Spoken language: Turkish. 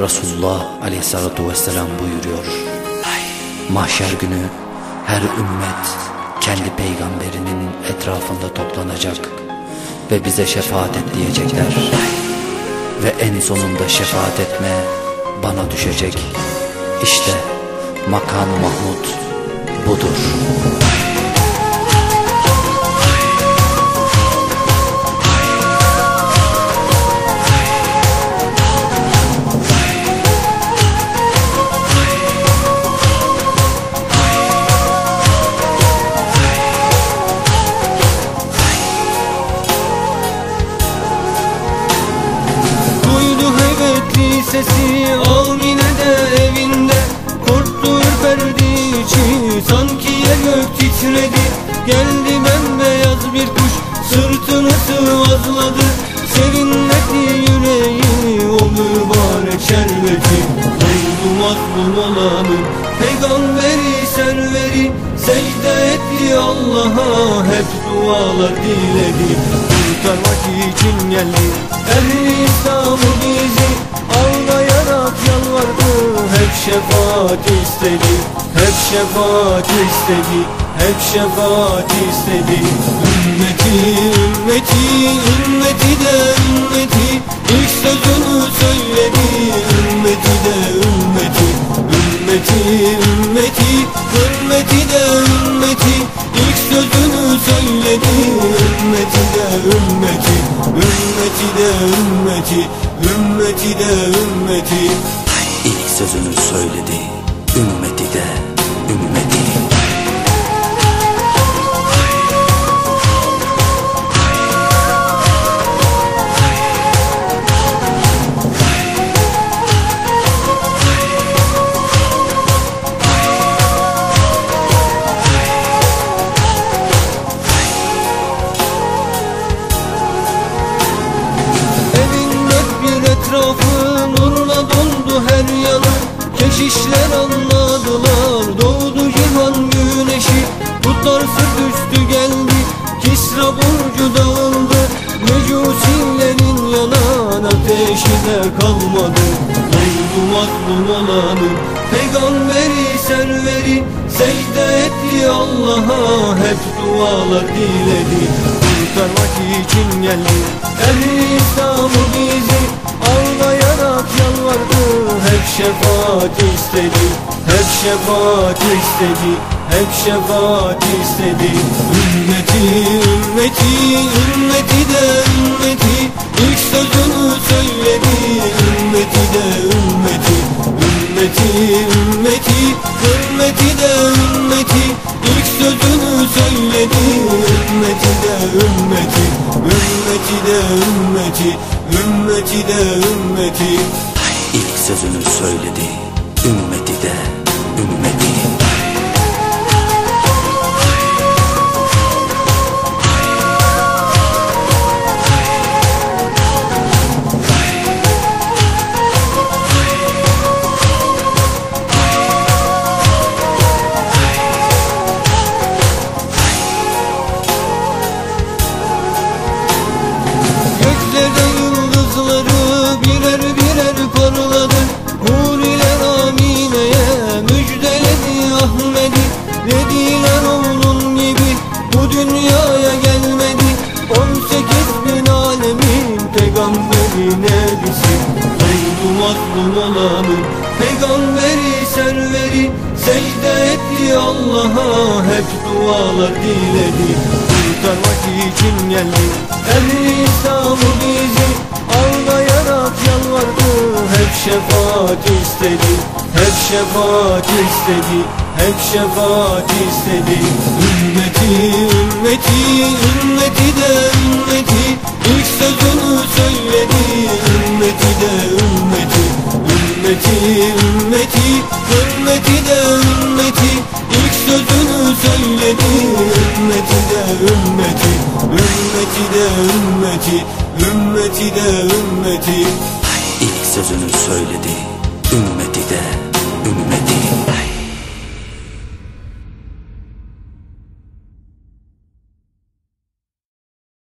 Resulullah aleyhissalatu vesselam buyuruyor. Mahşer günü her ümmet kendi peygamberinin etrafında toplanacak ve bize şefaat et diyecekler. Ve en sonunda şefaat etme bana düşecek. İşte makam Mahmud budur. Sesi Amine de evinde. Korktu ürperdi içi Sanki yer gök titredi. Geldi bembeyaz bir kuş Sırtını sıvazladı. Serinledi yüreğini O mübarek şerbeti. Oldu mazlum olanı Peygamberi serveri Secde etti Allah'a Hep dualar diledi Kurtarmak için geldi. Ehli İslam'ı bizi Ağlayarak yalvardı. Hep şefaat istedi Hep şefaat istedi Hep şefaat istedi. Ümmeti, ümmeti, ümmeti de ümmeti. İlk sözünü söyledi. Ümmeti de ümmeti Ümmeti, ümmeti, ümmeti de ümmeti. İlk sözünü söyledi Ümmeti de ümmeti Ümmeti de ümmeti İlk sözünü söyledi. Ümmeti dağıldı Mecusilerin yanan ateşi de kalmadı. Oldu mazlum olanı Peygamberi serveri Secde etti Allah'a. Hep dualar diledi. Kurtarmak için geldi. Ehli İslam'ı bizi. Ağlayarak yalvardı. Hep şefaat istedi. Hep şefaat istedi. Hep şefaat istedi. Ümmeti, ümmeti, ümmeti de ümmeti İlk sözünü söyledi Ümmeti de ümmeti Ümmeti, ümmeti, ümmeti de ümmeti İlk sözünü söyledi Ümmeti de ümmeti Ümmeti de ümmeti Ümmeti de ümmeti İlk sözünü söyledi. Ümmeti de ümmeti. Mazlum olanı peygamberi serveri Secde etti Allah'a. Hep dualar diledi. Kurtarmak için geldi. Ehli İslam'ı bizi Ağlayarak yalvardı. Hep şefaat istedi. Hep şefaat istedi. Hep şefaat istedi. Ümmeti, ümmeti, ümmeti de ümmeti. İlk sözünü söyledi. Ümmeti de Ümmeti, ümmeti, ümmeti de ümmeti İlk sözünü söyledi Ümmeti de ümmeti Ümmeti de ümmeti Ümmeti de ümmeti İlk sözünü söyledi.